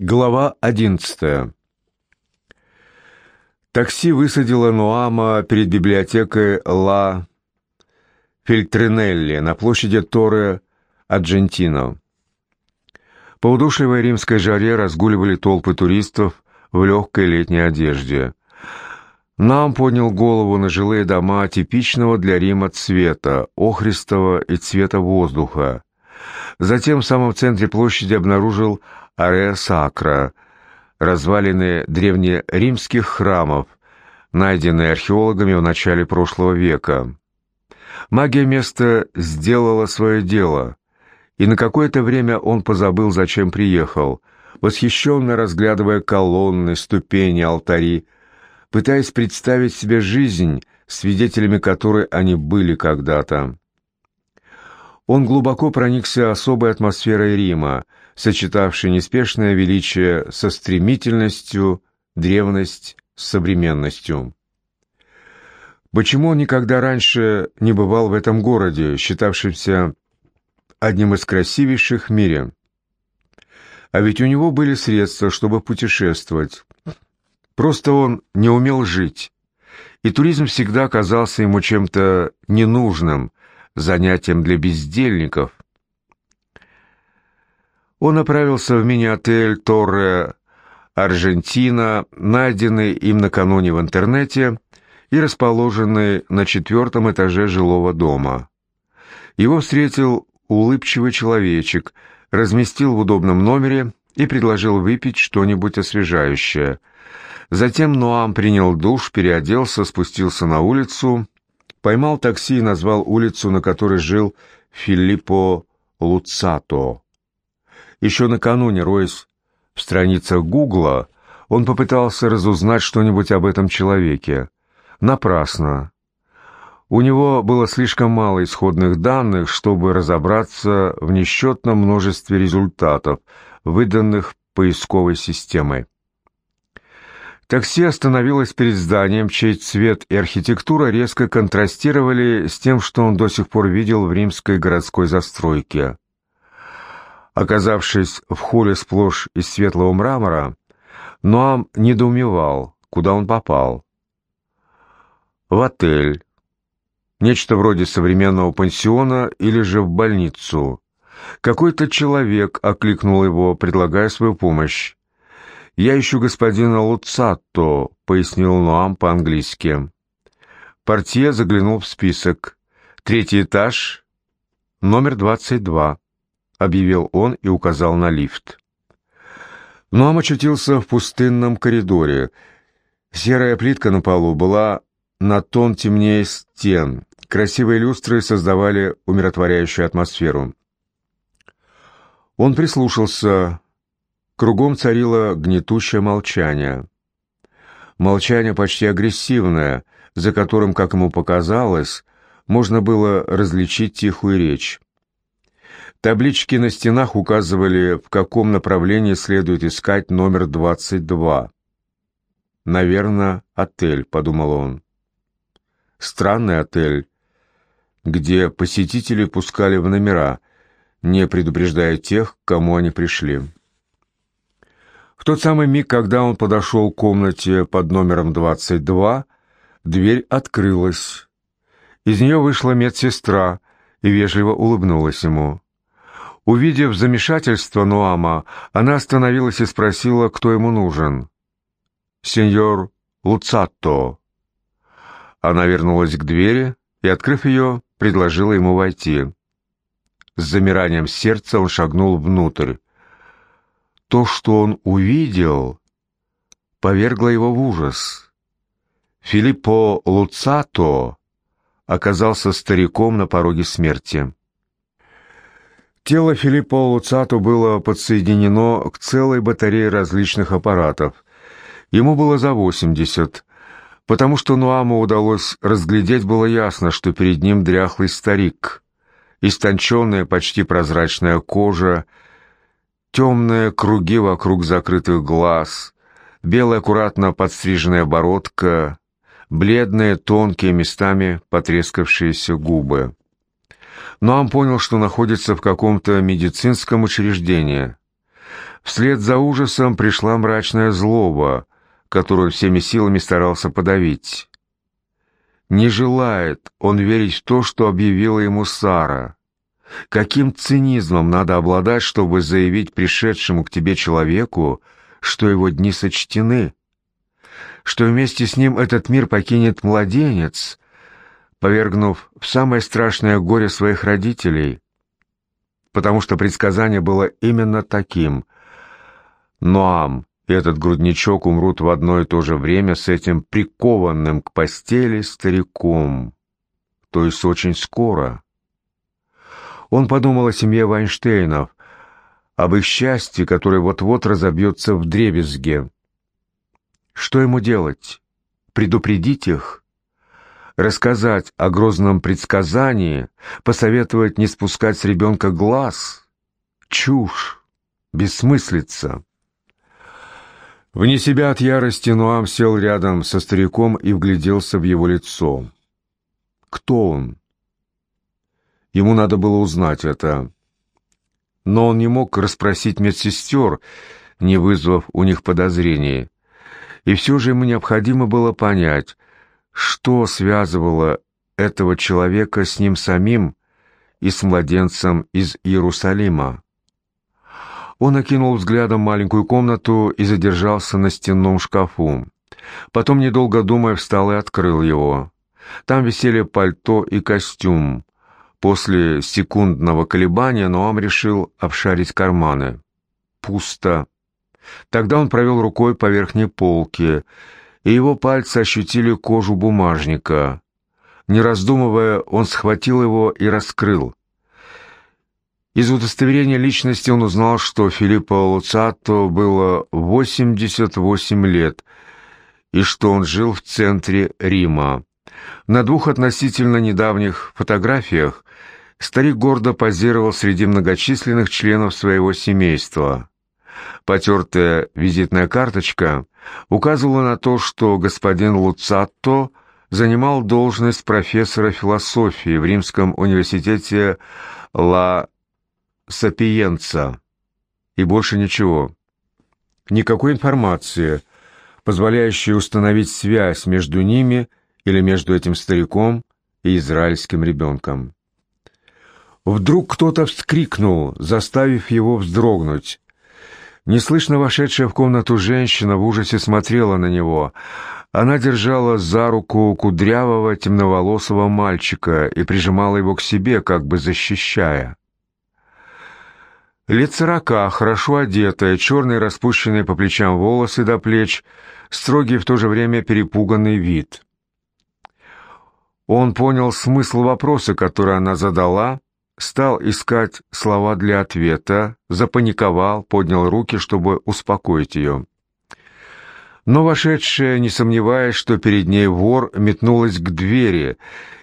Глава одиннадцатая. Такси высадило Нуама перед библиотекой Ла Фельтринелли на площади Торе Аджентино. По удушливой римской жаре разгуливали толпы туристов в легкой летней одежде. Нам поднял голову на жилые дома типичного для Рима цвета, охристого и цвета воздуха. Затем в самом центре площади обнаружил Ареа Сакра, развалины древнеримских храмов, найденные археологами в начале прошлого века. Магия места сделала свое дело, и на какое-то время он позабыл, зачем приехал, восхищенно разглядывая колонны, ступени, алтари, пытаясь представить себе жизнь, свидетелями которой они были когда-то. Он глубоко проникся особой атмосферой Рима, сочетавшей неспешное величие со стремительностью, древность с современностью. Почему он никогда раньше не бывал в этом городе, считавшемся одним из красивейших в мире? А ведь у него были средства, чтобы путешествовать. Просто он не умел жить, и туризм всегда казался ему чем-то ненужным, занятием для бездельников. Он направился в мини-отель «Торре Аргентина», найденный им накануне в интернете и расположенный на четвертом этаже жилого дома. Его встретил улыбчивый человечек, разместил в удобном номере и предложил выпить что-нибудь освежающее. Затем Ноам принял душ, переоделся, спустился на улицу поймал такси и назвал улицу, на которой жил Филиппо Луцато. Еще накануне, роясь в страницах Гугла, он попытался разузнать что-нибудь об этом человеке. Напрасно. У него было слишком мало исходных данных, чтобы разобраться в несчетном множестве результатов, выданных поисковой системой. Такси остановилось перед зданием, чей цвет и архитектура резко контрастировали с тем, что он до сих пор видел в римской городской застройке. Оказавшись в холле сплошь из светлого мрамора, Ноам недоумевал, куда он попал. В отель, нечто вроде современного пансиона или же в больницу. Какой-то человек окликнул его, предлагая свою помощь. «Я ищу господина Луцатто», — пояснил Ноам по-английски. Портье заглянул в список. «Третий этаж, номер 22», — объявил он и указал на лифт. Ноам очутился в пустынном коридоре. Серая плитка на полу была на тон темнее стен. Красивые люстры создавали умиротворяющую атмосферу. Он прислушался, Кругом царило гнетущее молчание. Молчание почти агрессивное, за которым, как ему показалось, можно было различить тихую речь. Таблички на стенах указывали, в каком направлении следует искать номер 22. «Наверное, отель», — подумал он. Странный отель, где посетители пускали в номера, не предупреждая тех, к кому они пришли. В тот самый миг, когда он подошел к комнате под номером 22, дверь открылась. Из нее вышла медсестра и вежливо улыбнулась ему. Увидев замешательство Нуама, она остановилась и спросила, кто ему нужен. «Сеньор Луцатто». Она вернулась к двери и, открыв ее, предложила ему войти. С замиранием сердца он шагнул внутрь. То, что он увидел, повергло его в ужас. Филиппо Луцато оказался стариком на пороге смерти. Тело Филиппо Луцато было подсоединено к целой батарее различных аппаратов. Ему было за 80, потому что Нуаму удалось разглядеть, было ясно, что перед ним дряхлый старик. Истонченная, почти прозрачная кожа — темные круги вокруг закрытых глаз, белая аккуратно подстриженная бородка, бледные, тонкие, местами потрескавшиеся губы. Но он понял, что находится в каком-то медицинском учреждении. Вслед за ужасом пришла мрачная злоба, которую всеми силами старался подавить. Не желает он верить в то, что объявила ему Сара. Каким цинизмом надо обладать, чтобы заявить пришедшему к тебе человеку, что его дни сочтены, что вместе с ним этот мир покинет младенец, повергнув в самое страшное горе своих родителей, потому что предсказание было именно таким. Ноам и этот грудничок умрут в одно и то же время с этим прикованным к постели стариком, то есть очень скоро. Он подумал о семье Вайнштейнов, об их счастье, которое вот-вот разобьется в дребезге. Что ему делать? Предупредить их? Рассказать о грозном предсказании? Посоветовать не спускать с ребенка глаз? Чушь! Бессмыслица! Вне себя от ярости Нуам сел рядом со стариком и вгляделся в его лицо. Кто он? Ему надо было узнать это. Но он не мог расспросить медсестер, не вызвав у них подозрений. И все же ему необходимо было понять, что связывало этого человека с ним самим и с младенцем из Иерусалима. Он окинул взглядом маленькую комнату и задержался на стенном шкафу. Потом, недолго думая, встал и открыл его. Там висели пальто и костюм. После секундного колебания Ноам решил обшарить карманы. Пусто. Тогда он провел рукой по верхней полке, и его пальцы ощутили кожу бумажника. Не раздумывая, он схватил его и раскрыл. Из удостоверения личности он узнал, что Филиппо Луцато было 88 лет и что он жил в центре Рима. На двух относительно недавних фотографиях старик гордо позировал среди многочисленных членов своего семейства. Потертая визитная карточка указывала на то, что господин Луцатто занимал должность профессора философии в Римском университете Ла сапиенца. И больше ничего. Никакой информации, позволяющей установить связь между ними или между этим стариком и израильским ребенком. Вдруг кто-то вскрикнул, заставив его вздрогнуть. Неслышно вошедшая в комнату женщина в ужасе смотрела на него. Она держала за руку кудрявого темноволосого мальчика и прижимала его к себе, как бы защищая. Лет сорока, хорошо одетая, черные распущенные по плечам волосы до плеч, строгий в то же время перепуганный вид. Он понял смысл вопроса, который она задала, стал искать слова для ответа, запаниковал, поднял руки, чтобы успокоить ее. Но вошедшая, не сомневаясь, что перед ней вор, метнулась к двери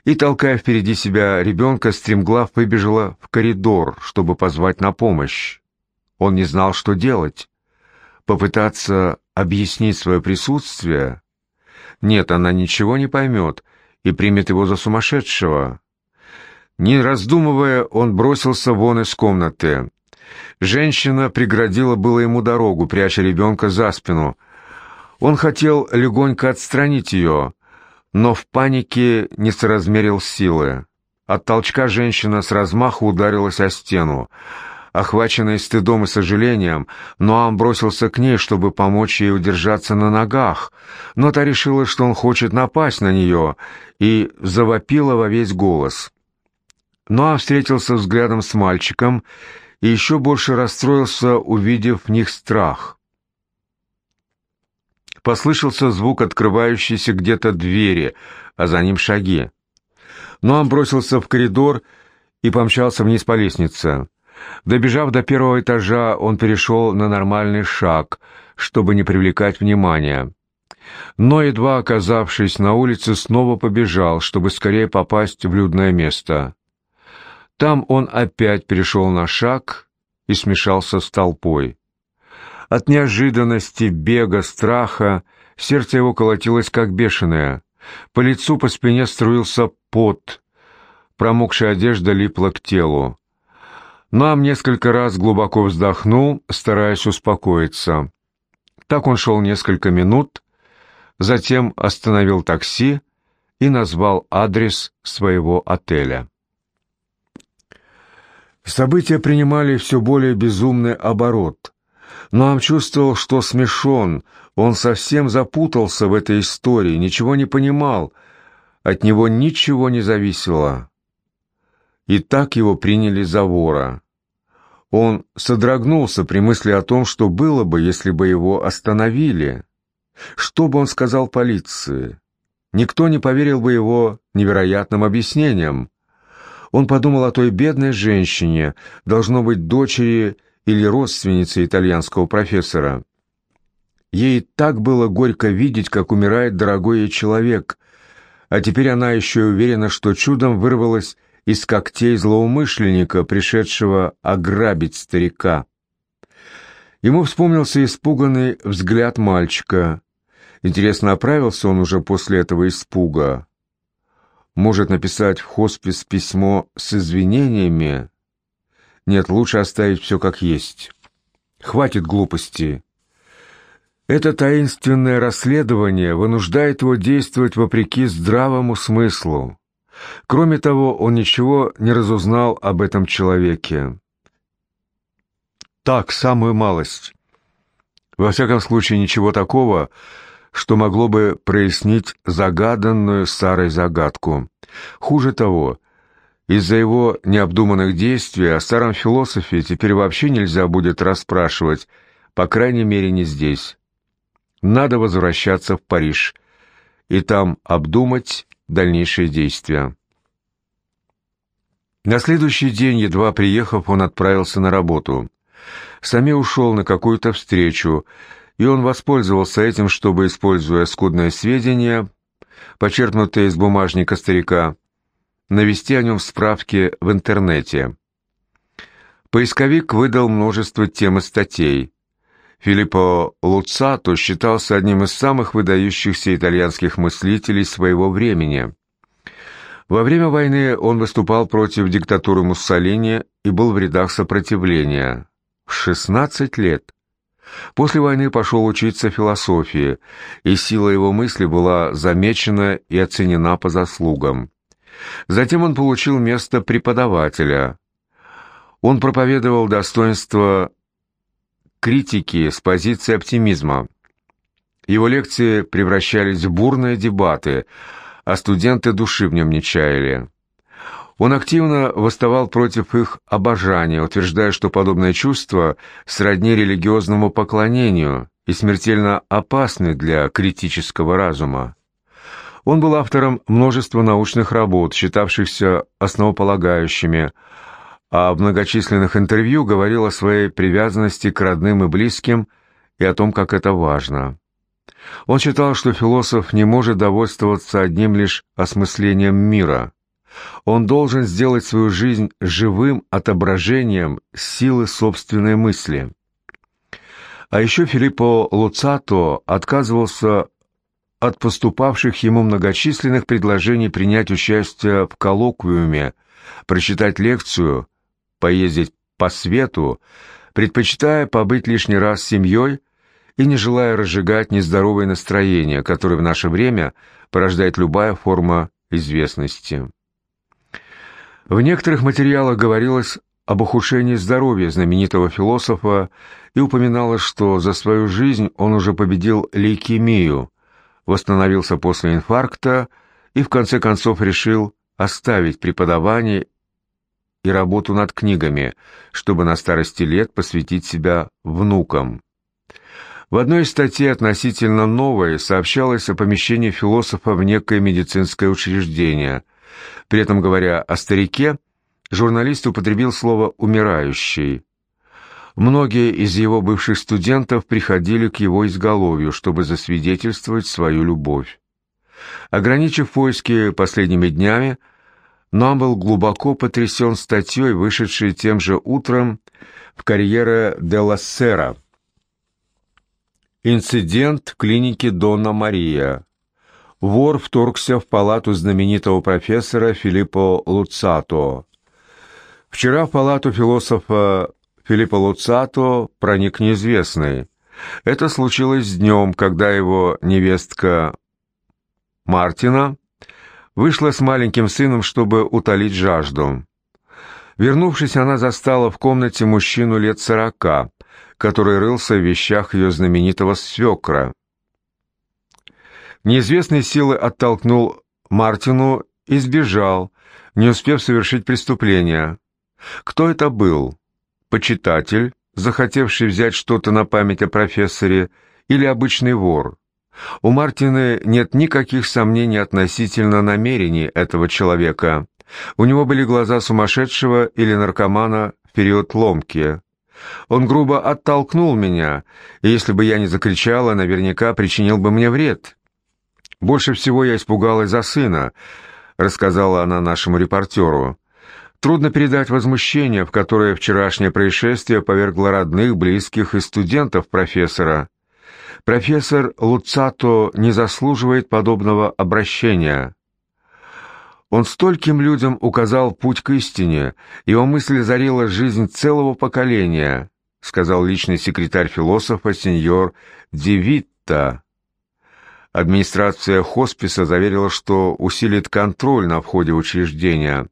и, толкая впереди себя ребенка, стремглав выбежала в коридор, чтобы позвать на помощь. Он не знал, что делать. Попытаться объяснить свое присутствие? Нет, она ничего не поймет и примет его за сумасшедшего. Не раздумывая, он бросился вон из комнаты. Женщина преградила было ему дорогу, пряча ребенка за спину — он хотел легонько отстранить ее, но в панике не соразмерил силы. От толчка женщина с размаху ударилась о стену. Охваченный стыдом и сожалением, Ноам бросился к ней, чтобы помочь ей удержаться на ногах, но та решила, что он хочет напасть на нее, и завопила во весь голос. Ноам встретился взглядом с мальчиком и еще больше расстроился, увидев в них страх. Послышался звук открывающейся где-то двери, а за ним шаги. Но он бросился в коридор и помчался вниз по лестнице. Добежав до первого этажа, он перешел на нормальный шаг, чтобы не привлекать внимания. Но, едва оказавшись на улице, снова побежал, чтобы скорее попасть в людное место. Там он опять перешел на шаг и смешался с толпой. От неожиданности, бега, страха сердце его колотилось как бешеное. По лицу, по спине струился пот. Промокшая одежда липла к телу. Нам несколько раз глубоко вздохнул, стараясь успокоиться. Так он шел несколько минут, затем остановил такси и назвал адрес своего отеля. События принимали все более безумный оборот. Но он чувствовал, что смешон, он совсем запутался в этой истории, ничего не понимал, от него ничего не зависело. И так его приняли за вора. Он содрогнулся при мысли о том, что было бы, если бы его остановили. Что бы он сказал полиции? Никто не поверил бы его невероятным объяснениям. Он подумал о той бедной женщине, должно быть, дочери или родственнице итальянского профессора. Ей так было горько видеть, как умирает дорогой ей человек, а теперь она еще уверена, что чудом вырвалась из когтей злоумышленника, пришедшего ограбить старика. Ему вспомнился испуганный взгляд мальчика. Интересно, оправился он уже после этого испуга? Может написать в хоспис письмо с извинениями? Нет, лучше оставить все как есть. Хватит глупости. Это таинственное расследование вынуждает его действовать вопреки здравому смыслу. Кроме того, он ничего не разузнал об этом человеке. Так, самую малость. Во всяком случае, ничего такого, что могло бы прояснить загаданную Сарой загадку. Хуже того, из-за его необдуманных действий о старом философе теперь вообще нельзя будет расспрашивать, по крайней мере, не здесь. Надо возвращаться в Париж и там обдумать дальнейшие действия. На следующий день, едва приехав, он отправился на работу. Сами ушел на какую-то встречу, и он воспользовался этим, чтобы, используя скудные сведения, почерпнутые из бумажника старика, навести о нем справки в интернете. Поисковик выдал множество тем и статей. Филиппо Луцато считался одним из самых выдающихся итальянских мыслителей своего времени. Во время войны он выступал против диктатуры Муссолини и был в рядах сопротивления. В 16 лет. После войны пошел учиться философии, и сила его мысли была замечена и оценена по заслугам. Затем он получил место преподавателя. Он проповедовал достоинство критики с позиции оптимизма. Его лекции превращались в бурные дебаты, а студенты души в нем не чаяли. Он активно восставал против их обожания, утверждая, что подобное чувство сродни религиозному поклонению и смертельно опасны для критического разума. Он был автором множества научных работ, считавшихся основополагающими, а в многочисленных интервью говорил о своей привязанности к родным и близким и о том, как это важно. Он считал, что философ не может довольствоваться одним лишь осмыслением мира. Он должен сделать свою жизнь живым отображением силы собственной мысли. А еще Филиппо Луцато отказывался от поступавших ему многочисленных предложений принять участие в коллоквиуме, прочитать лекцию поездить по свету, предпочитая побыть лишний раз с семьей и не желая разжигать нездоровое настроение, которое в наше время порождает любая форма известности. В некоторых материалах говорилось об ухудшении здоровья знаменитого философа и упоминалось, что за свою жизнь он уже победил лейкемию, восстановился после инфаркта и в конце концов решил оставить преподавание и работу над книгами, чтобы на старости лет посвятить себя внукам. В одной из статей относительно новой сообщалось о помещении философа в некое медицинское учреждение. При этом, говоря о старике, журналист употребил слово «умирающий». Многие из его бывших студентов приходили к его изголовью, чтобы засвидетельствовать свою любовь. Ограничив поиски последними днями, но был глубоко потрясен статьей, вышедшей тем же утром в карьере де ла Сера. Инцидент в клинике Дона Мария. Вор вторгся в палату знаменитого профессора Филиппо Луцато. Вчера в палату философа Филиппа Луцато проник неизвестный. Это случилось днем, когда его невестка Мартина вышла с маленьким сыном, чтобы утолить жажду. Вернувшись, она застала в комнате мужчину лет сорока, который рылся в вещах ее знаменитого свекра. Неизвестный силы оттолкнул Мартину и сбежал, не успев совершить преступление. Кто это был? Почитатель, захотевший взять что-то на память о профессоре, или обычный вор? У Мартины нет никаких сомнений относительно намерений этого человека. У него были глаза сумасшедшего или наркомана в период ломки. Он грубо оттолкнул меня, и если бы я не закричала, наверняка причинил бы мне вред. Больше всего я испугалась за сына, рассказала она нашему репортеру. Трудно передать возмущение, в которое вчерашнее происшествие повергло родных, близких и студентов профессора. Профессор Луцато не заслуживает подобного обращения. Он стольким людям указал путь к истине, его мысль зарила жизнь целого поколения, сказал личный секретарь философа сеньор Девитта. Администрация хосписа заверила, что усилит контроль на входе в учреждение.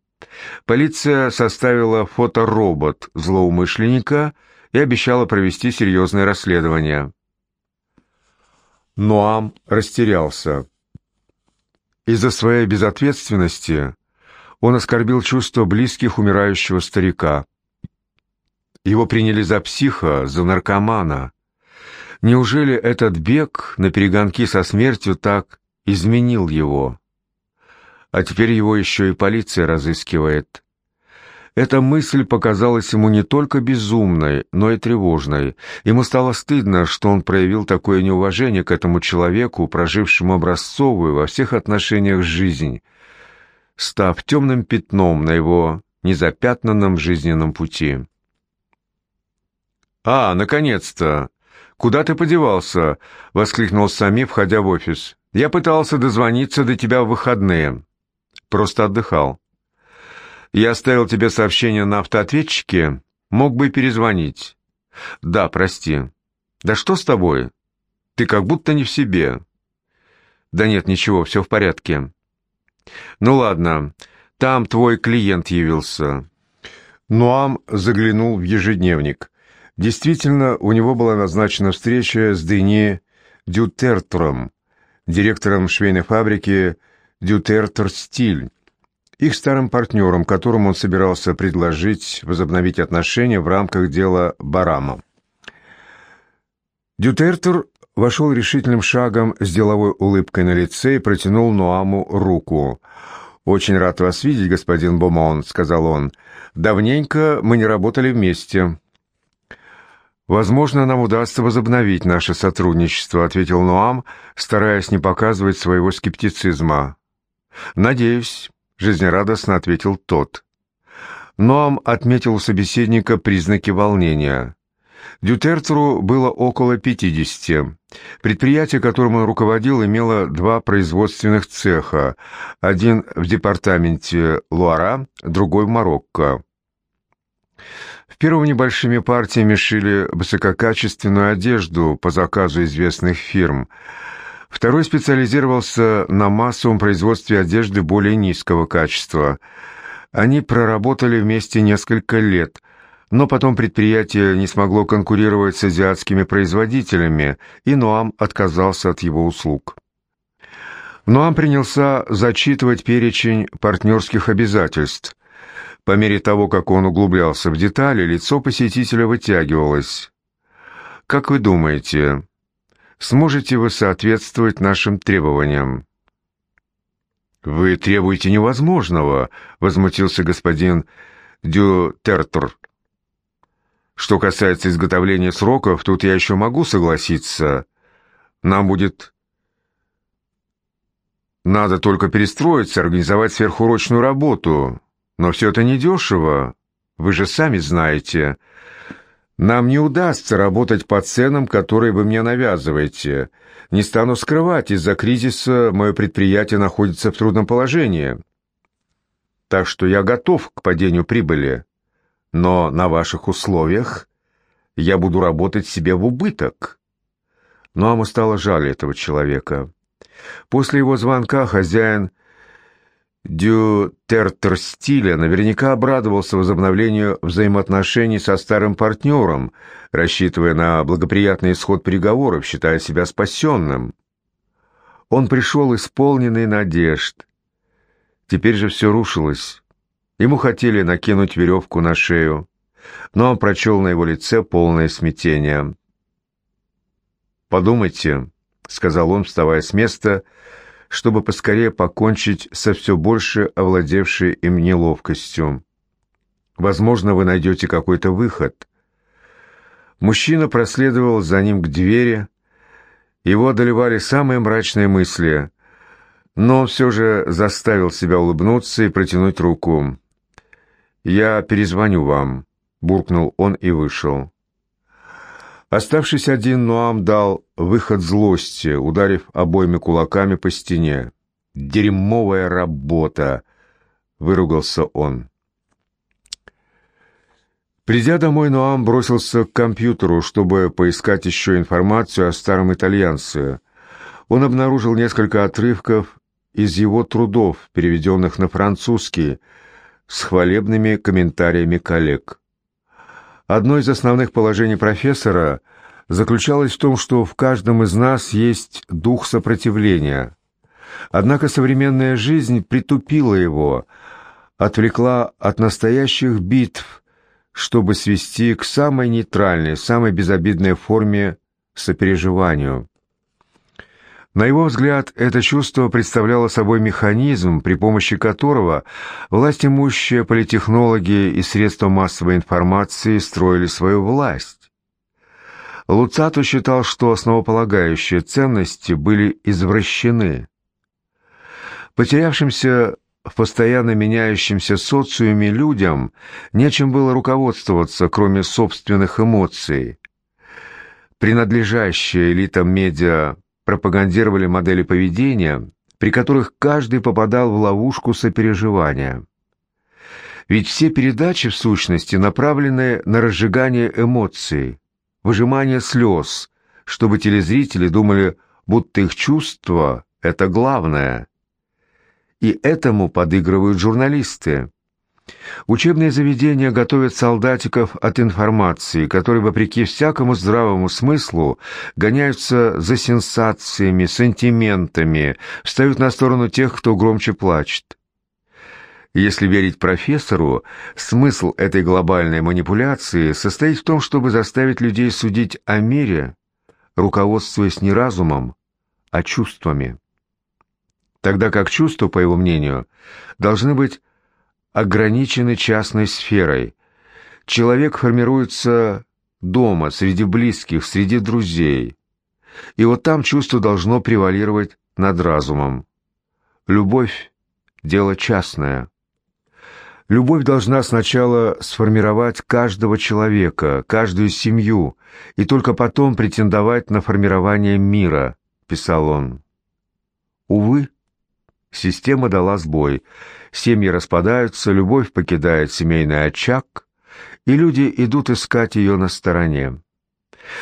Полиция составила фоторобот злоумышленника и обещала провести серьезное расследование. Ноам растерялся. Из-за своей безответственности он оскорбил чувства близких умирающего старика. Его приняли за психа, за наркомана. Неужели этот бег на перегонки со смертью так изменил его? а теперь его еще и полиция разыскивает. Эта мысль показалась ему не только безумной, но и тревожной. Ему стало стыдно, что он проявил такое неуважение к этому человеку, прожившему образцовую во всех отношениях жизнь, став темным пятном на его незапятнанном жизненном пути. «А, наконец-то! Куда ты подевался?» — воскликнул Сами, входя в офис. «Я пытался дозвониться до тебя в выходные». Просто отдыхал. Я оставил тебе сообщение на автоответчике. Мог бы перезвонить. Да, прости. Да что с тобой? Ты как будто не в себе. Да нет, ничего, все в порядке. Ну ладно, там твой клиент явился. Нуам заглянул в ежедневник. Действительно, у него была назначена встреча с Дени Дютертром, директором швейной фабрики Дютертер Стиль, их старым партнером, которому он собирался предложить возобновить отношения в рамках дела Барама. Дютертер вошел решительным шагом с деловой улыбкой на лице и протянул Ноаму руку. «Очень рад вас видеть, господин Бомон», — сказал он. «Давненько мы не работали вместе». «Возможно, нам удастся возобновить наше сотрудничество», — ответил Ноам, стараясь не показывать своего скептицизма. «Надеюсь», — жизнерадостно ответил тот. Ноам отметил у собеседника признаки волнения. Дютертеру было около 50. Предприятие, которым он руководил, имело два производственных цеха, один в департаменте Луара, другой в Марокко. В первом небольшими партиями шили высококачественную одежду по заказу известных фирм – Второй специализировался на массовом производстве одежды более низкого качества. Они проработали вместе несколько лет, но потом предприятие не смогло конкурировать с азиатскими производителями, и Ноам отказался от его услуг. Ноам принялся зачитывать перечень партнерских обязательств. По мере того, как он углублялся в детали, лицо посетителя вытягивалось. «Как вы думаете, сможете вы соответствовать нашим требованиям?» «Вы требуете невозможного», — возмутился господин Дютертр. «Что касается изготовления сроков, тут я еще могу согласиться. Нам будет... Надо только перестроиться, организовать сверхурочную работу. Но все это недешево, вы же сами знаете». Нам не удастся работать по ценам, которые вы мне навязываете. Не стану скрывать, из-за кризиса мое предприятие находится в трудном положении. Так что я готов к падению прибыли. но на ваших условиях я буду работать себе в убыток. Ноаму стало жаль этого человека. После его звонка хозяин Дю Тертерстиля наверняка обрадовался возобновлению взаимоотношений со старым партнером, рассчитывая на благоприятный исход переговоров, считая себя спасенным. Он пришел исполненный надежд. Теперь же все рушилось. Ему хотели накинуть веревку на шею, но он прочел на его лице полное смятение. «Подумайте», — сказал он, вставая с места, — чтобы поскорее покончить со все больше овладевшей им неловкостью. Возможно, вы найдете какой-то выход. Мужчина проследовал за ним к двери. Его одолевали самые мрачные мысли, но он все же заставил себя улыбнуться и протянуть руку. «Я перезвоню вам», — буркнул он и вышел. Оставшись один, Нуам дал выход злости, ударив обоими кулаками по стене. «Дерьмовая работа!» — выругался он. Придя домой, Ноам бросился к компьютеру, чтобы поискать еще информацию о старом итальянце. Он обнаружил несколько отрывков из его трудов, переведенных на французский, с хвалебными комментариями коллег. Одно из основных положений профессора заключалось в том, что в каждом из нас есть дух сопротивления. Однако современная жизнь притупила его, отвлекла от настоящих битв, чтобы свести к самой нейтральной, самой безобидной форме сопереживанию. На его взгляд, это чувство представляло собой механизм, при помощи которого власть имущие политехнологи и средства массовой информации строили свою власть. Луцату считал, что основополагающие ценности были извращены. Потерявшимся в постоянно меняющемся социуме людям нечем было руководствоваться, кроме собственных эмоций. Принадлежащая элитам медиа пропагандировали модели поведения, при которых каждый попадал в ловушку сопереживания. Ведь все передачи, в сущности, направлены на разжигание эмоций, выжимание слез, чтобы телезрители думали, будто их чувство – это главное. И этому подыгрывают журналисты. Учебные заведения готовят солдатиков от информации, которые, вопреки всякому здравому смыслу, гоняются за сенсациями, сантиментами, встают на сторону тех, кто громче плачет. Если верить профессору, смысл этой глобальной манипуляции состоит в том, чтобы заставить людей судить о мире, руководствуясь не разумом, а чувствами. Тогда как чувства, по его мнению, должны быть ограничены частной сферой. Человек формируется дома, среди близких, среди друзей. И вот там чувство должно превалировать над разумом. Любовь – дело частное. Любовь должна сначала сформировать каждого человека, каждую семью, и только потом претендовать на формирование мира, писал он. Увы, система дала сбой – семьи распадаются, любовь покидает семейный очаг, и люди идут искать ее на стороне.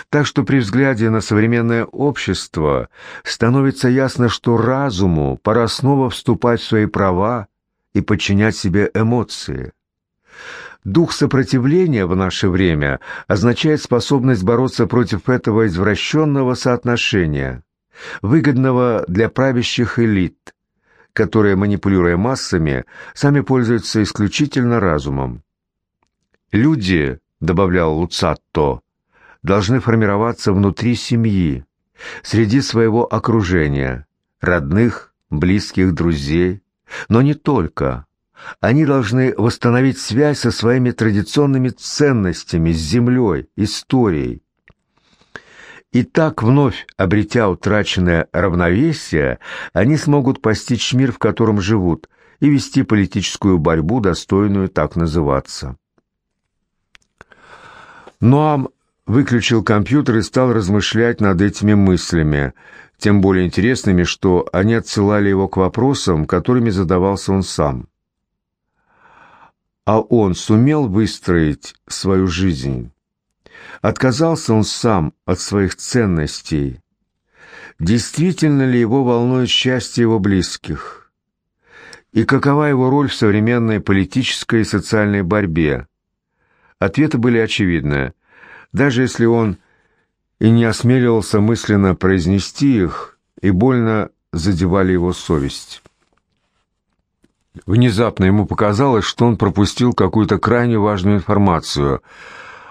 Так что при взгляде на современное общество становится ясно, что разуму пора снова вступать в свои права и подчинять себе эмоции. Дух сопротивления в наше время означает способность бороться против этого извращенного соотношения, выгодного для правящих элит – которые, манипулируя массами, сами пользуются исключительно разумом. «Люди», — добавлял Луцатто, — «должны формироваться внутри семьи, среди своего окружения, родных, близких, друзей, но не только. Они должны восстановить связь со своими традиционными ценностями, с землей, историей, и так, вновь обретя утраченное равновесие, они смогут постичь мир, в котором живут, и вести политическую борьбу, достойную так называться. Ноам выключил компьютер и стал размышлять над этими мыслями, тем более интересными, что они отсылали его к вопросам, которыми задавался он сам. А он сумел выстроить свою жизнь? Отказался он сам от своих ценностей? Действительно ли его волнует счастье его близких? И какова его роль в современной политической и социальной борьбе? Ответы были очевидны. Даже если он и не осмеливался мысленно произнести их, и больно задевали его совесть. Внезапно ему показалось, что он пропустил какую-то крайне важную информацию.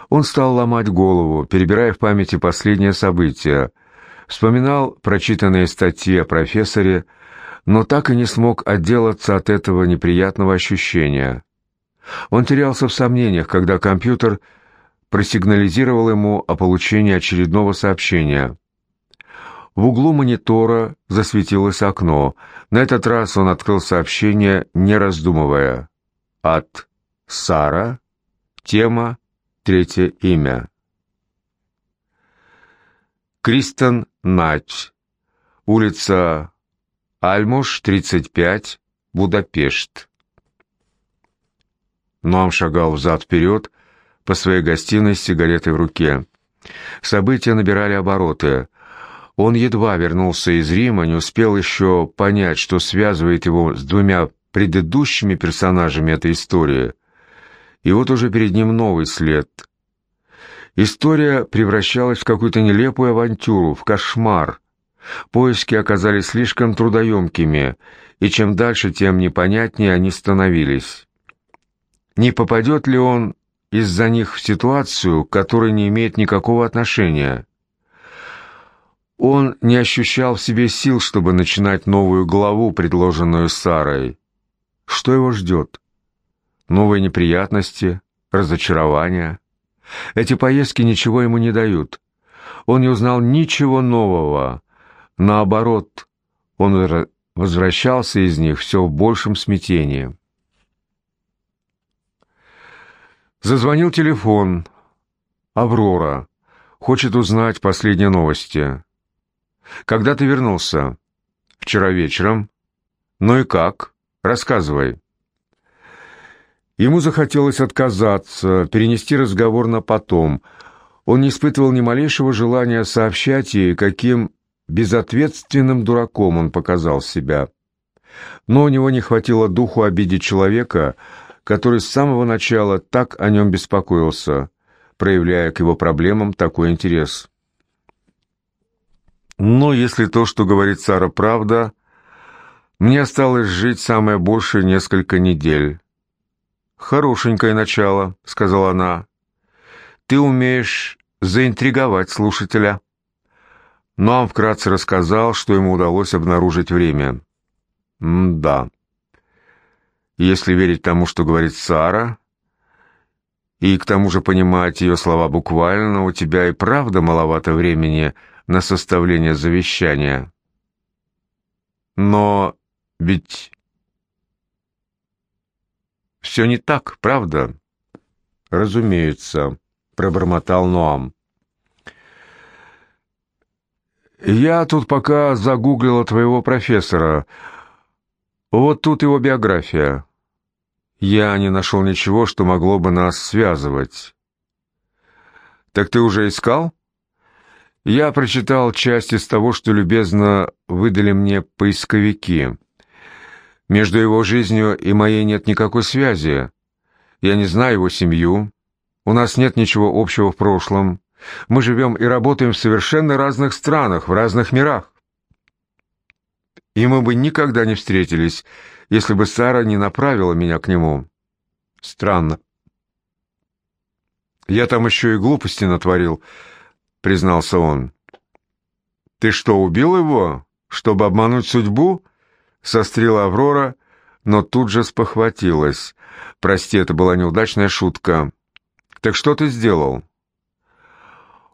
Он стал ломать голову, перебирая в памяти последние события. Вспоминал прочитанные статьи о профессоре, но так и не смог отделаться от этого неприятного ощущения. Он терялся в сомнениях, когда компьютер просигнализировал ему о получении очередного сообщения. В углу монитора засветилось окно. На этот раз он открыл сообщение, не раздумывая. От Сара. Тема. Третье имя. Кристен Нач. Улица Альмуш, 35, Будапешт. Ноам шагал взад-вперед по своей гостиной с сигаретой в руке. События набирали обороты. Он едва вернулся из Рима, не успел еще понять, что связывает его с двумя предыдущими персонажами этой истории. И вот уже перед ним новый след. История превращалась в какую-то нелепую авантюру, в кошмар. Поиски оказались слишком трудоемкими, и чем дальше, тем непонятнее они становились. Не попадет ли он из-за них в ситуацию, к которой не имеет никакого отношения? Он не ощущал в себе сил, чтобы начинать новую главу, предложенную Сарой. Что его ждет? Новые неприятности, разочарования. Эти поездки ничего ему не дают. Он не узнал ничего нового. Наоборот, он возвращался из них все в большем смятении. Зазвонил телефон. «Аврора. Хочет узнать последние новости». Когда ты вернулся? Вчера вечером. Ну и как? Рассказывай. Ему захотелось отказаться, перенести разговор на потом. Он не испытывал ни малейшего желания сообщать ей, каким безответственным дураком он показал себя. Но у него не хватило духу обидеть человека, который с самого начала так о нем беспокоился, проявляя к его проблемам такой интерес. Но если то, что говорит Сара, правда, мне осталось жить самое большее несколько недель. «Хорошенькое начало», — сказала она. «Ты умеешь заинтриговать слушателя». Но он вкратце рассказал, что ему удалось обнаружить время. «Да. Если верить тому, что говорит Сара, и к тому же понимать ее слова буквально, у тебя и правда маловато времени на составление завещания. Но ведь все не так, правда? Разумеется, пробормотал Ноам. Я тут пока загуглила твоего профессора. Вот тут его биография. Я не нашел ничего, что могло бы нас связывать. Так ты уже искал? Я прочитал часть из того, что любезно выдали мне поисковики. Между его жизнью и моей нет никакой связи. Я не знаю его семью. У нас нет ничего общего в прошлом. Мы живем и работаем в совершенно разных странах, в разных мирах. И мы бы никогда не встретились, если бы Сара не направила меня к нему. Странно. Я там еще и глупости натворил, — признался он. «Ты что, убил его, чтобы обмануть судьбу?» — сострила Аврора, но тут же спохватилась. «Прости, это была неудачная шутка. Так что ты сделал?»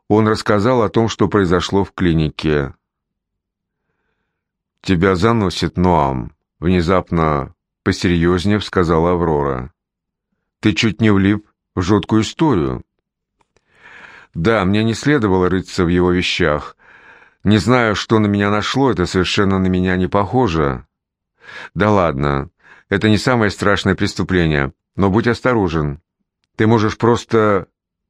Он рассказал о том, что произошло в клинике. «Тебя заносит Ноам», — внезапно посерьезнее сказала Аврора. «Ты чуть не влип в жуткую историю». Да, мне не следовало рыться в его вещах. Не знаю, что на меня нашло, это совершенно на меня не похоже. Да ладно, это не самое страшное преступление. но будь осторожен. Ты можешь просто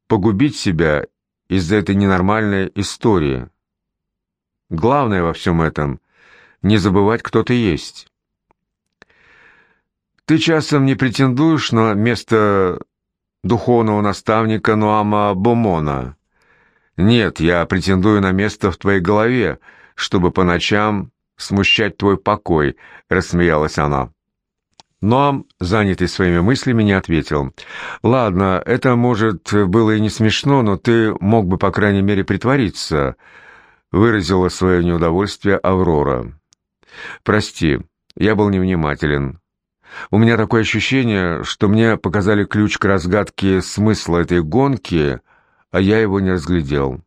погубить себя из-за этой ненормальной истории. Главное во всем этом — не забывать, кто ты есть. Ты часом не претендуешь на место духовного наставника Нуама Бомона. Нет, я претендую на место в твоей голове, чтобы по ночам смущать твой покой», — рассмеялась она. Но, занятый своими мыслями, не ответил. «Ладно, это, может, было и не смешно, но ты мог бы, по крайней мере, притвориться», — выразила свое неудовольствие Аврора. «Прости, я был невнимателен. У меня такое ощущение, что мне показали ключ к разгадке смысла этой гонки, а я его не разглядел».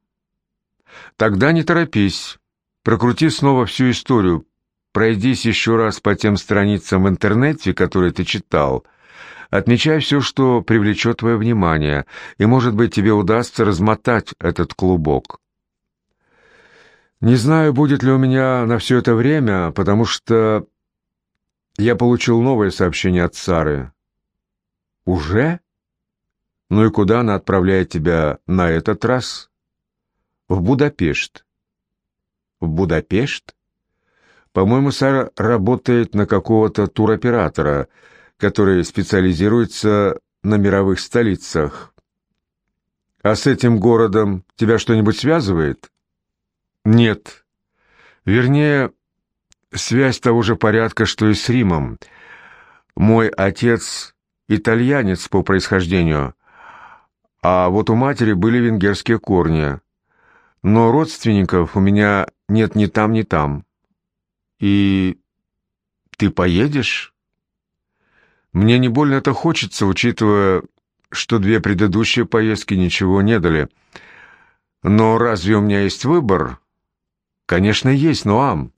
«Тогда не торопись. Прокрути снова всю историю, пройдись еще раз по тем страницам в интернете, которые ты читал, отмечай все, что привлечет твое внимание, и, может быть, тебе удастся размотать этот клубок. Не знаю, будет ли у меня на все это время, потому что я получил новое сообщение от Сары. Уже? Ну и куда она отправляет тебя на этот раз? В Будапешт. В Будапешт? По-моему, Сара работает на какого-то туроператора, который специализируется на мировых столицах. А с этим городом тебя что-нибудь связывает? Нет. Вернее, связь того же порядка, что и с Римом. Мой отец итальянец по происхождению, а вот у матери были венгерские корни. Но родственников у меня нет ни там, ни там. И ты поедешь? Мне не больно это хочется, учитывая, что две предыдущие поездки ничего не дали. Но разве у меня есть выбор? Конечно, есть, но, Ам,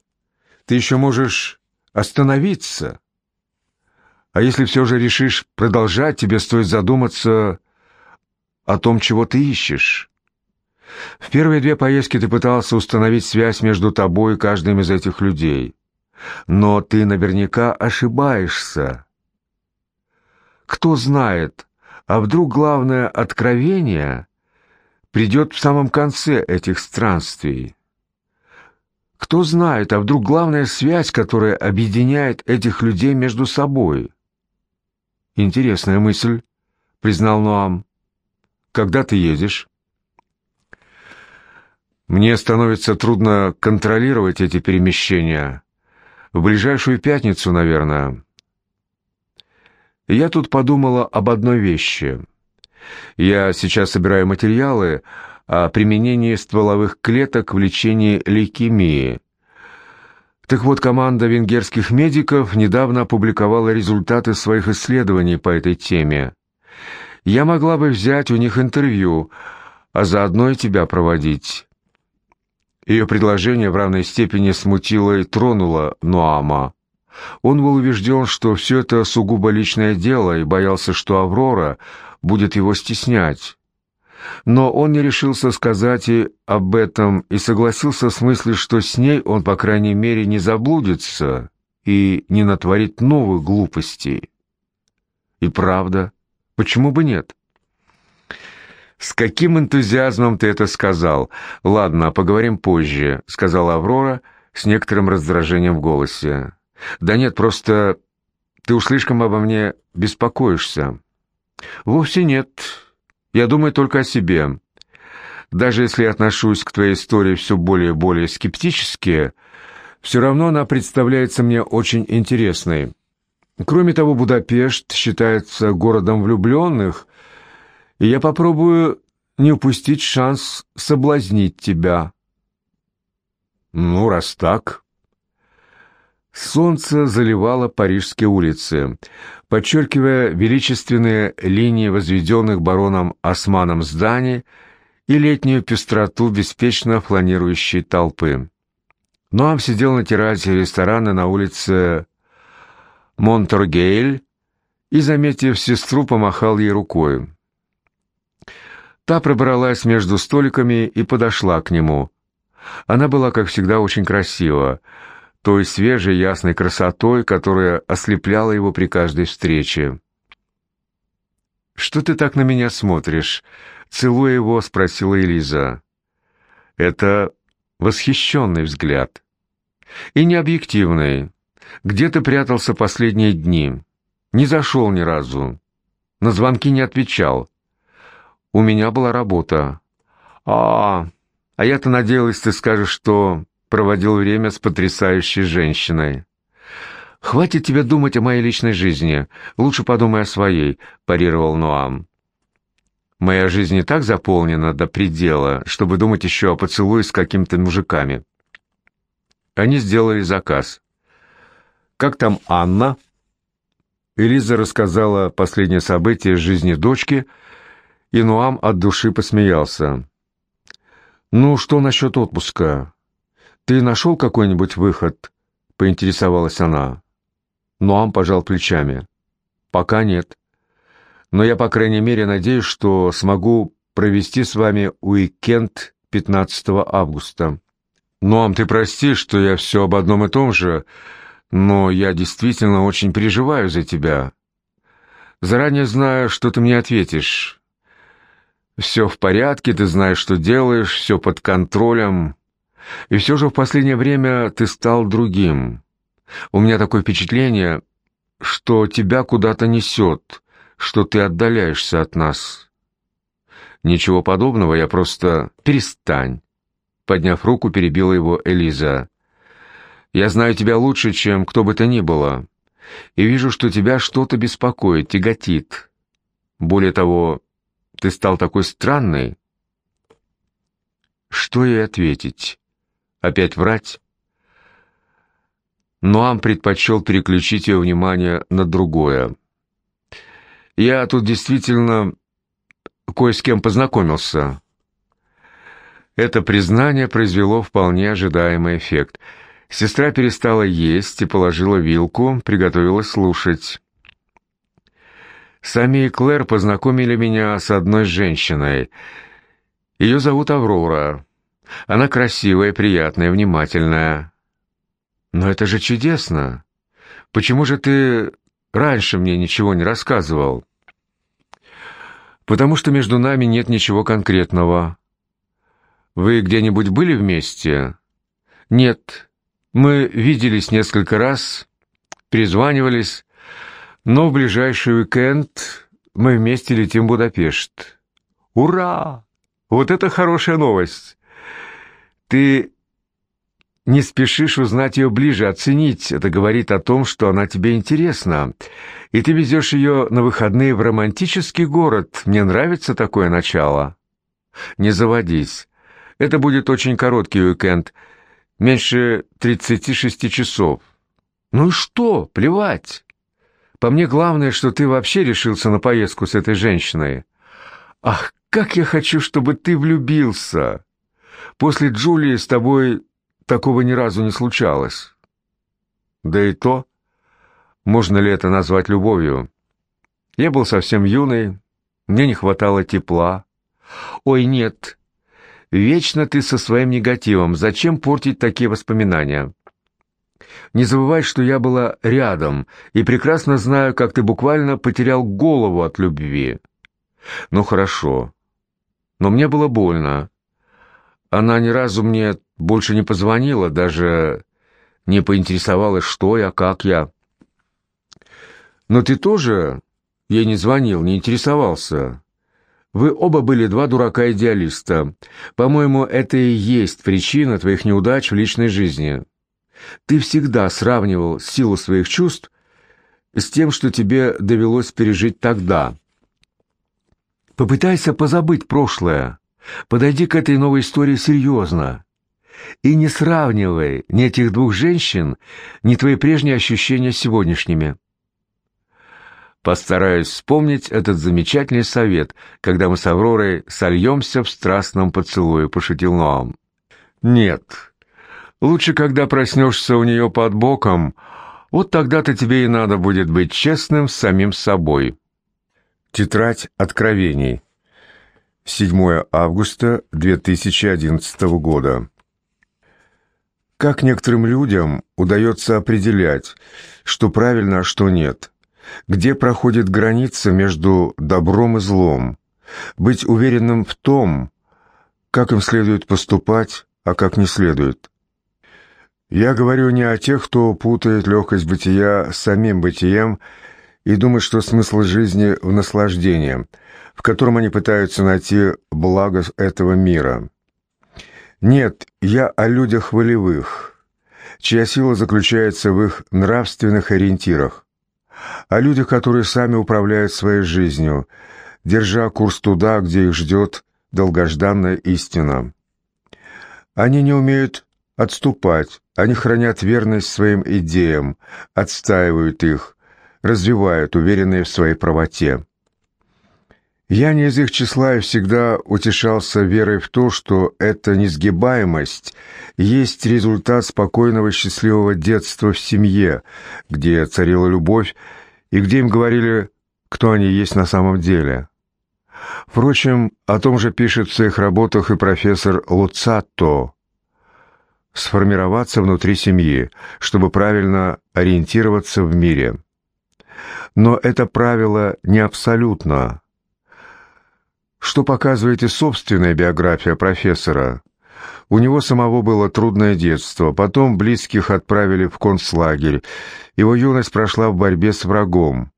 ты еще можешь остановиться. А если все же решишь продолжать, тебе стоит задуматься о том, чего ты ищешь. В первые две поездки ты пытался установить связь между тобой и каждым из этих людей. Но ты наверняка ошибаешься. Кто знает, а вдруг главное откровение придет в самом конце этих странствий? Кто знает, а вдруг главная связь, которая объединяет этих людей между собой? Интересная мысль, признал Ноам. Когда ты едешь? Мне становится трудно контролировать эти перемещения. В ближайшую пятницу, наверное. Я тут подумала об одной вещи. Я сейчас собираю материалы о применении стволовых клеток в лечении лейкемии. Так вот, команда венгерских медиков недавно опубликовала результаты своих исследований по этой теме. Я могла бы взять у них интервью, а заодно и тебя проводить. Ее предложение в равной степени смутило и тронуло Ноама. Он был убежден, что все это сугубо личное дело, и боялся, что Аврора будет его стеснять. Но он не решился сказать ей об этом и согласился с мыслью, что с ней он, по крайней мере, не заблудится и не натворит новых глупостей. И правда, почему бы нет? «С каким энтузиазмом ты это сказал? Ладно, поговорим позже», — сказала Аврора с некоторым раздражением в голосе. «Да нет, просто ты уж слишком обо мне беспокоишься». «Вовсе нет. Я думаю только о себе. Даже если я отношусь к твоей истории все более и более скептически, все равно она представляется мне очень интересной. Кроме того, Будапешт считается городом влюбленных, и я попробую не упустить шанс соблазнить тебя. Ну, раз так... Солнце заливало парижские улицы, подчеркивая величественные линии возведенных бароном Османом зданий и летнюю пестроту беспечно фланирующей толпы. Ноам сидел на террасе ресторана на улице Монторгейль и, заметив сестру, помахал ей рукой. Та пробралась между столиками и подошла к нему. Она была, как всегда, очень красива, той свежей ясной красотой, которая ослепляла его при каждой встрече. что ты так на меня смотришь?» Целуя его, спросила Элиза. «Это восхищенный взгляд. И необъективный. Где ты прятался последние дни? Не зашел ни разу. На звонки не отвечал. У меня была работа. А, а я-то надеялась, ты скажешь, что проводил время с потрясающей женщиной. «Хватит тебе думать о моей личной жизни. Лучше подумай о своей», — парировал Ноам. «Моя жизнь не так заполнена до предела, чтобы думать еще о поцелуе с какими-то мужиками». Они сделали заказ. «Как там Анна?» Элиза рассказала последнее событие из жизни дочки, и Нуам от души посмеялся. «Ну, что насчет отпуска? Ты нашел какой-нибудь выход?» — поинтересовалась она. Нуам пожал плечами. «Пока нет. Но я, по крайней мере, надеюсь, что смогу провести с вами уикенд 15 августа». «Нуам, ты прости, что я все об одном и том же, но я действительно очень переживаю за тебя. Заранее знаю, что ты мне ответишь. Все в порядке, ты знаешь, что делаешь, все под контролем. И все же в последнее время ты стал другим». У меня такое впечатление, что тебя куда-то несет, что ты отдаляешься от нас. Ничего подобного, я просто... Перестань. Подняв руку, перебила его Элиза. Я знаю тебя лучше, чем кто бы то ни было, и вижу, что тебя что-то беспокоит, тяготит. Более того, ты стал такой странный. Что ей ответить? Опять врать? Ноам предпочел переключить ее внимание на другое. «Я тут действительно кое с кем познакомился». Это признание произвело вполне ожидаемый эффект. Сестра перестала есть и положила вилку, приготовилась слушать. Сами и Клэр познакомили меня с одной женщиной. Ее зовут Аврора. Она красивая, приятная, внимательная. «Но это же чудесно! Почему же ты раньше мне ничего не рассказывал?» «Потому что между нами нет ничего конкретного. Вы где-нибудь были вместе?» «Нет. Мы виделись несколько раз, перезванивались, но в ближайший уикенд мы вместе летим в Будапешт». «Ура! Вот это хорошая новость! Ты не спешишь узнать ее ближе, оценить. Это говорит о том, что она тебе интересна. И ты везешь ее на выходные в романтический город. Мне нравится такое начало. Не заводись. Это будет очень короткий уикенд. Меньше 36 часов. Ну и что? Плевать. По мне главное, что ты вообще решился на поездку с этой женщиной. Ах, как я хочу, чтобы ты влюбился. После Джулии с тобой такого ни разу не случалось. Да и то, можно ли это назвать любовью? Я был совсем юный, мне не хватало тепла. Ой, нет, вечно ты со своим негативом, зачем портить такие воспоминания? Не забывай, что я была рядом и прекрасно знаю, как ты буквально потерял голову от любви. Ну хорошо, но мне было больно. Она ни разу мне больше не позвонила, даже не поинтересовалась, что я, как я. Но ты тоже ей не звонил, не интересовался. Вы оба были два дурака-идеалиста. По-моему, это и есть причина твоих неудач в личной жизни. Ты всегда сравнивал силу своих чувств с тем, что тебе довелось пережить тогда. Попытайся позабыть прошлое. Подойди к этой новой истории серьезно. И не сравнивай ни этих двух женщин, ни твои прежние ощущения с сегодняшними. Постараюсь вспомнить этот замечательный совет, когда мы с Авророй сольемся в страстном поцелуе, пошутил Ноам. Нет, лучше, когда проснешься у нее под боком, вот тогда-то тебе и надо будет быть честным с самим собой. Тетрадь откровений. 7 августа 2011 года. Как некоторым людям удается определять, что правильно, а что нет? где проходит граница между добром и злом, быть уверенным в том, как им следует поступать, а как не следует. Я говорю не о тех, кто путает легкость бытия с самим бытием и думает, что смысл жизни в наслаждении, в котором они пытаются найти благо этого мира. Нет, я о людях волевых, чья сила заключается в их нравственных ориентирах, о людях, которые сами управляют своей жизнью, держа курс туда, где их ждет долгожданная истина. Они не умеют отступать, они хранят верность своим идеям, отстаивают их, развивают, уверенные в своей правоте. Я не из их числа и всегда утешался верой в то, что эта несгибаемость есть результат спокойного счастливого детства в семье, где царила любовь и где им говорили, кто они есть на самом деле. Впрочем, о том же пишет в своих работах и профессор Луцатто. Сформироваться внутри семьи, чтобы правильно ориентироваться в мире. Но это правило не абсолютно. Что показывает и собственная биография профессора. У него самого было трудное детство, потом близких отправили в концлагерь, его юность прошла в борьбе с врагом.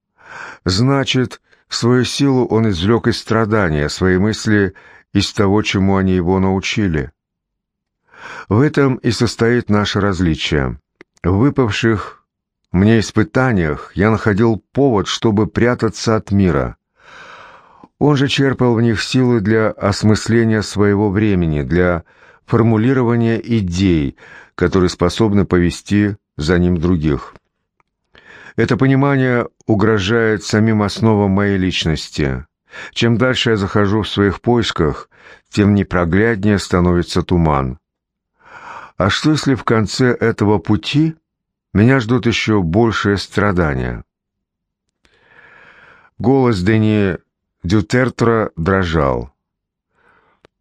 Значит, Свою силу он извлек из страдания, свои мысли из того, чему они его научили. В этом и состоит наше различие. В выпавших мне испытаниях я находил повод, чтобы прятаться от мира. Он же черпал в них силы для осмысления своего времени, для формулирования идей, которые способны повести за ним других. Это понимание угрожает самим основам моей личности. Чем дальше я захожу в своих поисках, тем непрогляднее становится туман. А что, если в конце этого пути меня ждут еще большие страдания? Голос Дени Дютертра дрожал.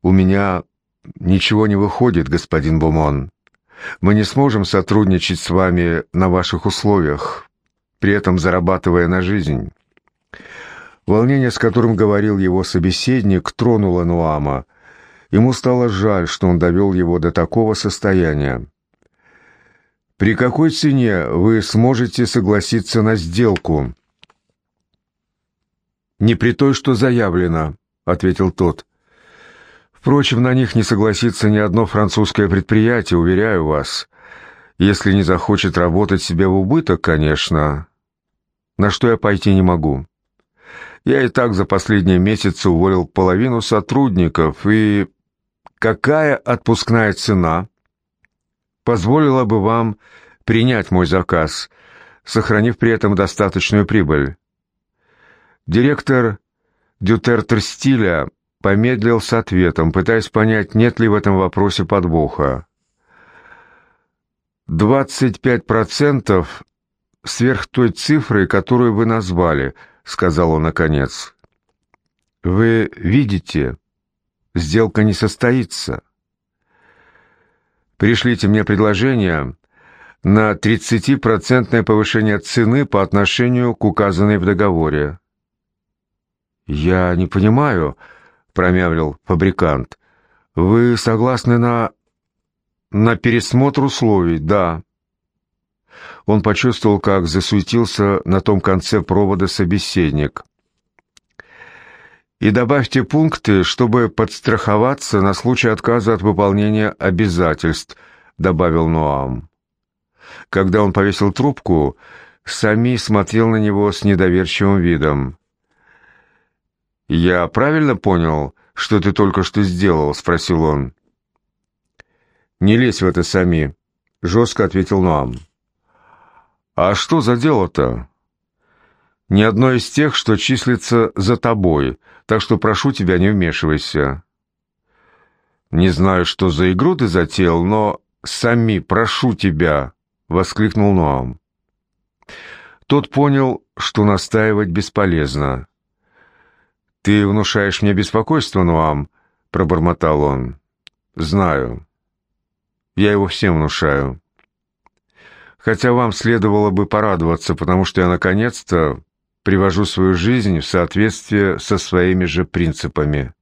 «У меня ничего не выходит, господин Бумон. Мы не сможем сотрудничать с вами на ваших условиях, при этом зарабатывая на жизнь. Волнение, с которым говорил его собеседник, тронуло Нуама. Ему стало жаль, что он довел его до такого состояния. «При какой цене вы сможете согласиться на сделку?» «Не при той, что заявлено», — ответил тот. «Впрочем, на них не согласится ни одно французское предприятие, уверяю вас. Если не захочет работать себе в убыток, конечно, на что я пойти не могу. Я и так за последние месяцы уволил половину сотрудников, и какая отпускная цена позволила бы вам принять мой заказ, сохранив при этом достаточную прибыль? Директор Дютертер Стиля помедлил с ответом, пытаясь понять, нет ли в этом вопросе подвоха. «Двадцать пять процентов сверх той цифры, которую вы назвали», — сказал он наконец. «Вы видите, сделка не состоится. Пришлите мне предложение на 30% повышение цены по отношению к указанной в договоре». «Я не понимаю», — промявлил фабрикант. «Вы согласны на...» «На пересмотр условий, да». Он почувствовал, как засуетился на том конце провода собеседник. «И добавьте пункты, чтобы подстраховаться на случай отказа от выполнения обязательств», — добавил Ноам. Когда он повесил трубку, Сами смотрел на него с недоверчивым видом. «Я правильно понял, что ты только что сделал?» — спросил он. «Не лезь в это, Сами», — жестко ответил Ноам. «А что за дело-то?» «Ни одно из тех, что числится за тобой, так что прошу тебя, не вмешивайся». «Не знаю, что за игру ты затеял, но сами прошу тебя!» — воскликнул Ноам. Тот понял, что настаивать бесполезно. «Ты внушаешь мне беспокойство, Нуам?» — пробормотал он. «Знаю. Я его всем внушаю хотя вам следовало бы порадоваться, потому что я наконец-то привожу свою жизнь в соответствие со своими же принципами.